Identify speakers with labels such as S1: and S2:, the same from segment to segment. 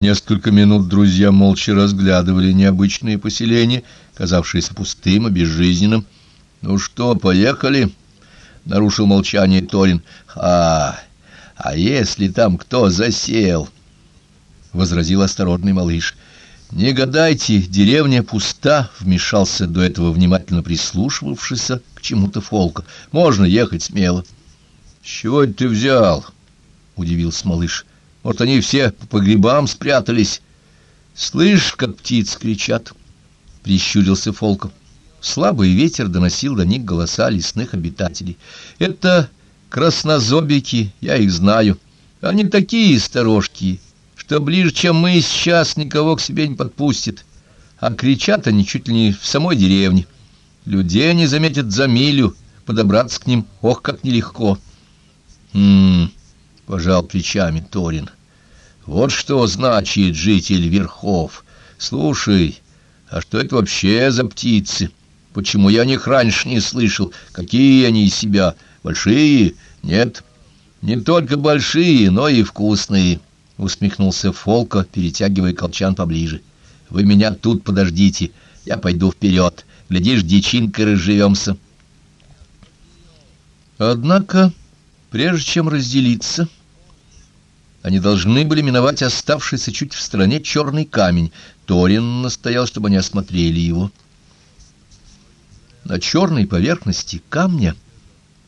S1: Несколько минут друзья молча разглядывали необычное поселение, казавшееся пустым и безжизненным. — Ну что, поехали? — нарушил молчание Торин. — А, а если там кто засел? — возразил осторожный малыш. — Не гадайте, деревня пуста, — вмешался до этого внимательно прислушивавшийся к чему-то Фолка. — Можно ехать смело. — С чего ты взял? — удивился малыш. — может, они все по погребам спрятались. Слышь, как птиц кричат, — прищурился Фолков. Слабый ветер доносил до них голоса лесных обитателей. Это краснозобики, я их знаю. Они такие сторожки, что ближе, чем мы сейчас, никого к себе не подпустят. А кричат они чуть ли не в самой деревне. Людей они заметят за милю, подобраться к ним, ох, как нелегко. М-м, пожал плечами Торин. Вот что значит житель верхов. Слушай, а что это вообще за птицы? Почему я о них раньше не слышал? Какие они из себя? Большие? Нет. Не только большие, но и вкусные, — усмехнулся Фолка, перетягивая колчан поближе. Вы меня тут подождите, я пойду вперед. Глядишь, дичинкой разживемся. Однако, прежде чем разделиться... Они должны были миновать оставшийся чуть в стороне черный камень. Торин настоял, чтобы они осмотрели его. На черной поверхности камня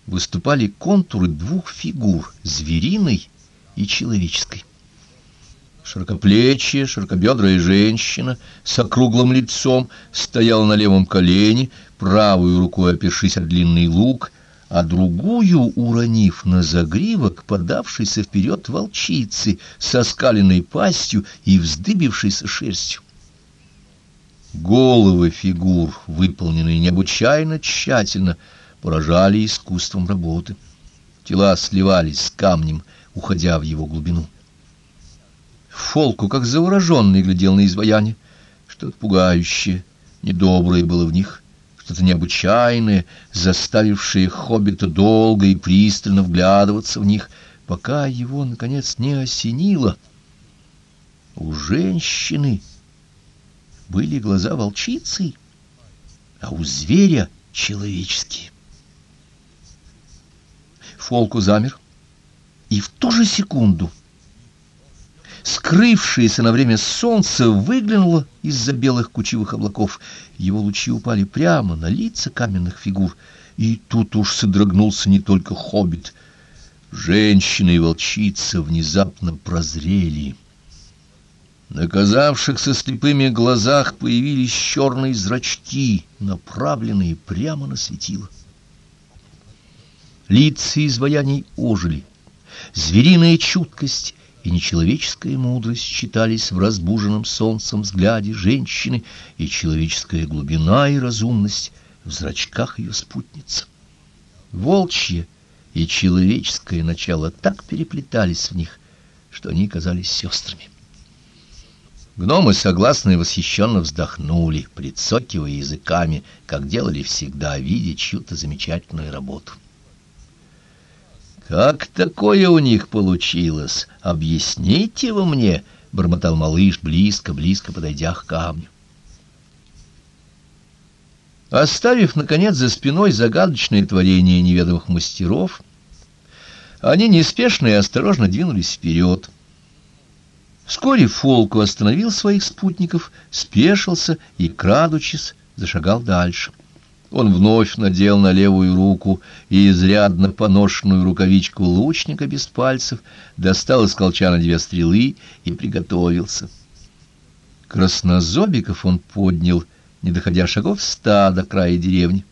S1: выступали контуры двух фигур — звериной и человеческой. Широкоплечья, широкобедрая женщина с округлым лицом стояла на левом колене, правой рукой опершись о длинный лук — а другую уронив на загривок подавшейся вперед волчицы со скаленной пастью и вздыбившейся шерстью. Головы фигур, выполненные необычайно тщательно, поражали искусством работы. Тела сливались с камнем, уходя в его глубину. Фолку, как завороженный, глядел на изваяние. Что-то пугающее, недоброе было в них что-то необычайное, заставившее хоббита долго и пристально вглядываться в них, пока его, наконец, не осенило. У женщины были глаза волчицы, а у зверя — человеческие. Фолку замер, и в ту же секунду — скрывшееся на время солнце выглянуло из-за белых кучевых облаков. Его лучи упали прямо на лица каменных фигур, и тут уж содрогнулся не только хоббит. Женщина и волчица внезапно прозрели. На казавшихся слепыми глазах появились черные зрачки, направленные прямо на светило. Лица изваяний ожили. Звериная чуткость и нечеловеческая мудрость читались в разбуженном солнцем взгляде женщины, и человеческая глубина и разумность в зрачках ее спутницы. Волчье и человеческое начало так переплетались в них, что они казались сестрами. Гномы согласно и восхищенно вздохнули, прицокивая языками, как делали всегда, видя чью-то замечательную работу. «Как такое у них получилось? Объясните вы мне!» — бормотал малыш, близко-близко подойдя к камню. Оставив, наконец, за спиной загадочное творение неведомых мастеров, они неспешно и осторожно двинулись вперед. Вскоре Фолку остановил своих спутников, спешился и, крадучись, зашагал дальше. Он вновь надел на левую руку и изрядно поношенную рукавичку лучника без пальцев, достал из колчана две стрелы и приготовился. Краснозобиков он поднял, не доходя шагов ста до края деревни.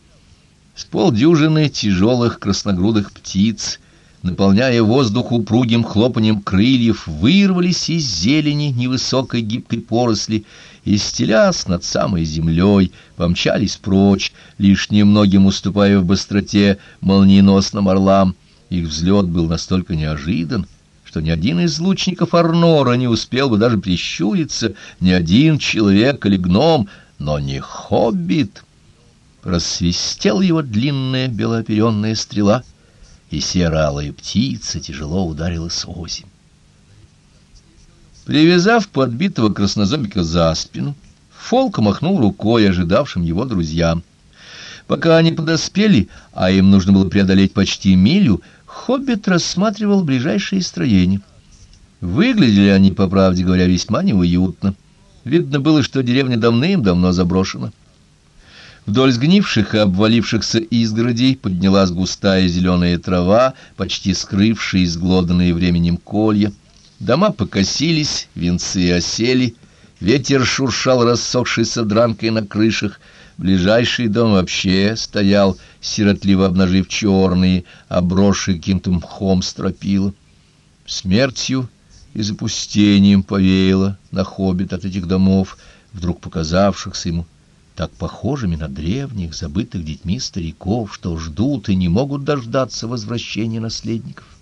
S1: С полдюжины тяжелых красногрудых птиц — наполняя воздух упругим хлопанием крыльев, вырвались из зелени невысокой гибкой поросли и, стелясь над самой землей, помчались прочь, лишь немногим уступая в быстроте молниеносным орлам. Их взлет был настолько неожидан, что ни один из лучников Арнора не успел бы даже прищуриться, ни один человек или гном, но не хоббит. Просвистела его длинная белооперенная стрела — и серо-алая птица тяжело ударилась озимь. Привязав подбитого краснозобика за спину, Фолк махнул рукой ожидавшим его друзьям. Пока они подоспели, а им нужно было преодолеть почти милю, Хоббит рассматривал ближайшие строения. Выглядели они, по правде говоря, весьма неуютно. Видно было, что деревня давным-давно заброшена. Вдоль сгнивших и обвалившихся изгородей поднялась густая зеленая трава, почти скрывшая изглоданные временем колья. Дома покосились, венцы осели, ветер шуршал рассохшейся дранкой на крышах, ближайший дом вообще стоял, сиротливо обнажив черные, обросшие каким-то мхом стропила. Смертью и запустением повеяло на хоббит от этих домов, вдруг показавшихся ему так похожими на древних, забытых детьми стариков, что ждут и не могут дождаться возвращения наследников.